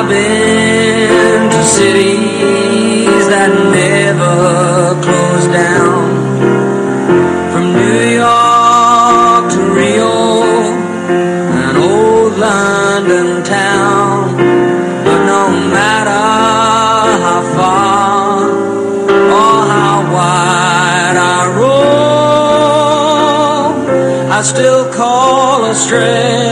I've been to cities that never close down. From New York to Rio and old London town. But no matter how far or how wide I roam, I still call a Australia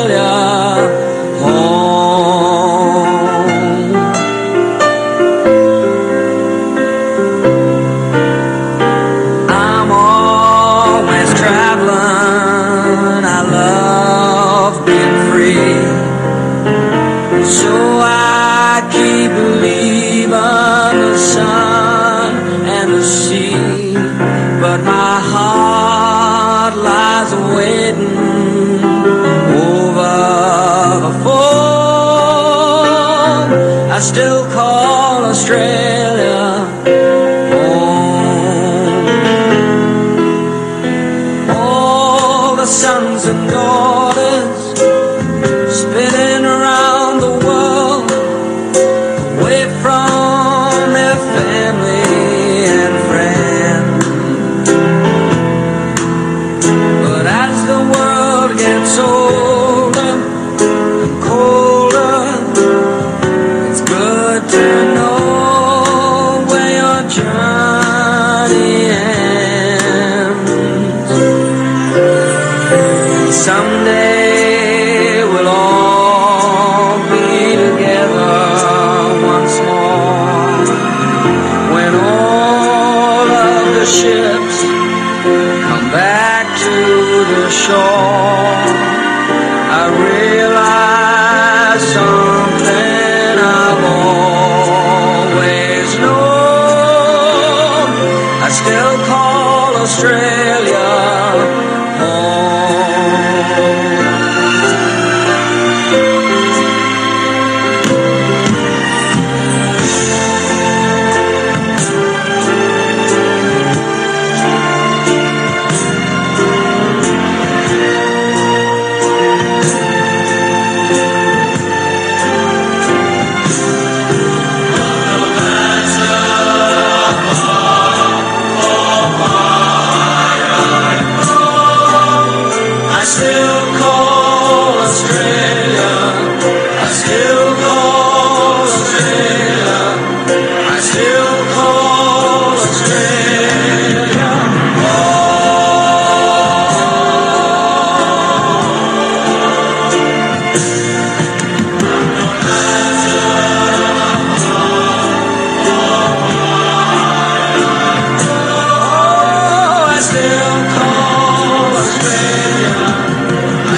clouds are waiting over the phone. I still call Australia home. All the sons and daughters. someday.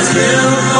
still